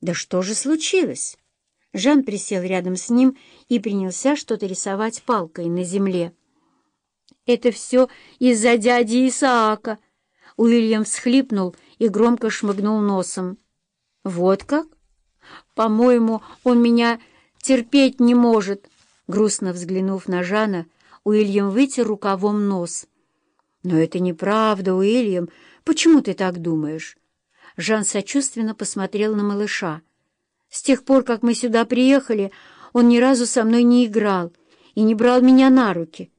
«Да что же случилось?» Жан присел рядом с ним и принялся что-то рисовать палкой на земле. «Это все из-за дяди Исаака!» Уильям всхлипнул и громко шмыгнул носом. «Вот как? По-моему, он меня терпеть не может!» Грустно взглянув на Жана, Уильям вытер рукавом нос. «Но это неправда, Уильям. Почему ты так думаешь?» Жан сочувственно посмотрел на малыша. «С тех пор, как мы сюда приехали, он ни разу со мной не играл и не брал меня на руки.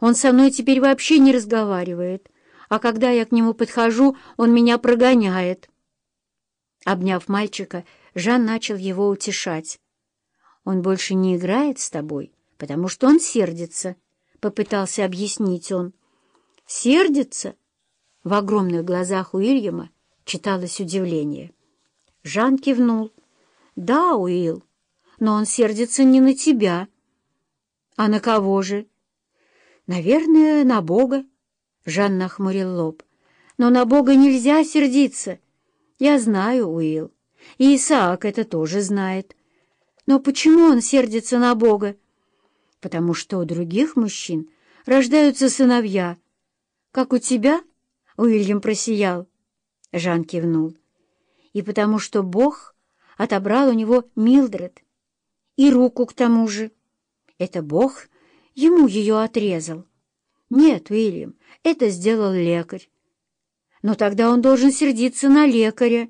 Он со мной теперь вообще не разговаривает, а когда я к нему подхожу, он меня прогоняет». Обняв мальчика, Жан начал его утешать. «Он больше не играет с тобой, потому что он сердится», — попытался объяснить он. «Сердится?» В огромных глазах Уильяма читалось удивление. Жан кивнул. «Да, Уилл, но он сердится не на тебя». «А на кого же?» «Наверное, на Бога». Жан нахмурил лоб. «Но на Бога нельзя сердиться. Я знаю, Уилл, и Исаак это тоже знает. Но почему он сердится на Бога? Потому что у других мужчин рождаются сыновья. Как у тебя?» Уильям просиял. Жан кивнул. И потому что Бог отобрал у него Милдред. И руку к тому же. Это Бог ему ее отрезал. Нет, Уильям, это сделал лекарь. Но тогда он должен сердиться на лекаря.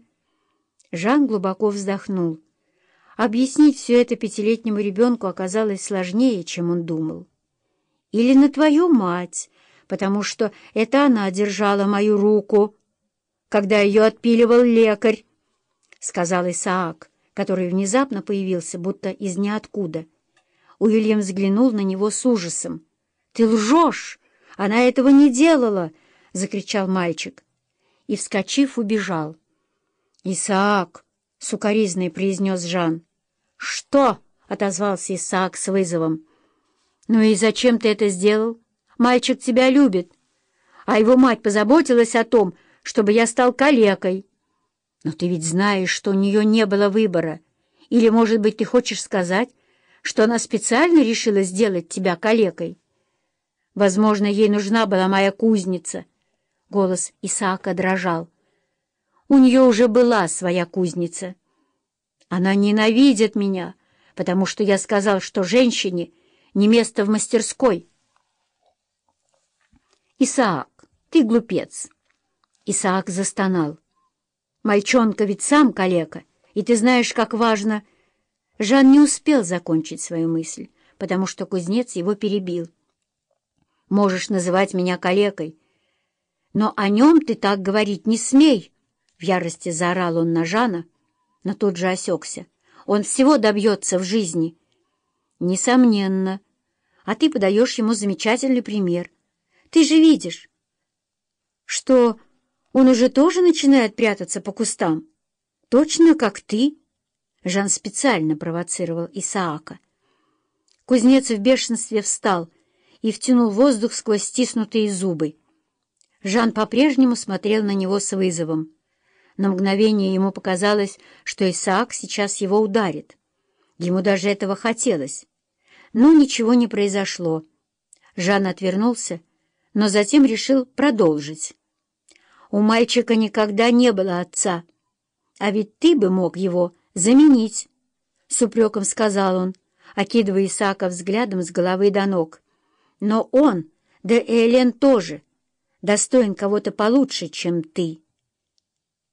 Жан глубоко вздохнул. Объяснить все это пятилетнему ребенку оказалось сложнее, чем он думал. Или на твою мать, потому что это она держала мою руку когда ее отпиливал лекарь, — сказал Исаак, который внезапно появился, будто из ниоткуда. Уильям взглянул на него с ужасом. — Ты лжешь! Она этого не делала! — закричал мальчик. И, вскочив, убежал. — Исаак! — сукоризный произнес Жан. — Что? — отозвался Исаак с вызовом. — Ну и зачем ты это сделал? Мальчик тебя любит. А его мать позаботилась о том, чтобы я стал калекой. Но ты ведь знаешь, что у нее не было выбора. Или, может быть, ты хочешь сказать, что она специально решила сделать тебя калекой? Возможно, ей нужна была моя кузница. Голос Исаака дрожал. У нее уже была своя кузница. Она ненавидит меня, потому что я сказал, что женщине не место в мастерской. Исаак, ты глупец. Исаак застонал. «Мальчонка ведь сам калека, и ты знаешь, как важно...» Жан не успел закончить свою мысль, потому что кузнец его перебил. «Можешь называть меня калекой, но о нем ты так говорить не смей!» В ярости заорал он на Жана, но тут же осекся. «Он всего добьется в жизни!» «Несомненно. А ты подаешь ему замечательный пример. Ты же видишь, что он уже тоже начинает прятаться по кустам. Точно как ты. Жан специально провоцировал Исаака. Кузнец в бешенстве встал и втянул воздух сквозь стиснутые зубы. Жан по-прежнему смотрел на него с вызовом. На мгновение ему показалось, что Исаак сейчас его ударит. Ему даже этого хотелось. Но ничего не произошло. Жан отвернулся, но затем решил продолжить. У мальчика никогда не было отца. А ведь ты бы мог его заменить, — с упреком сказал он, окидывая Исаака взглядом с головы до ног. Но он, да и Элен тоже, достоин кого-то получше, чем ты.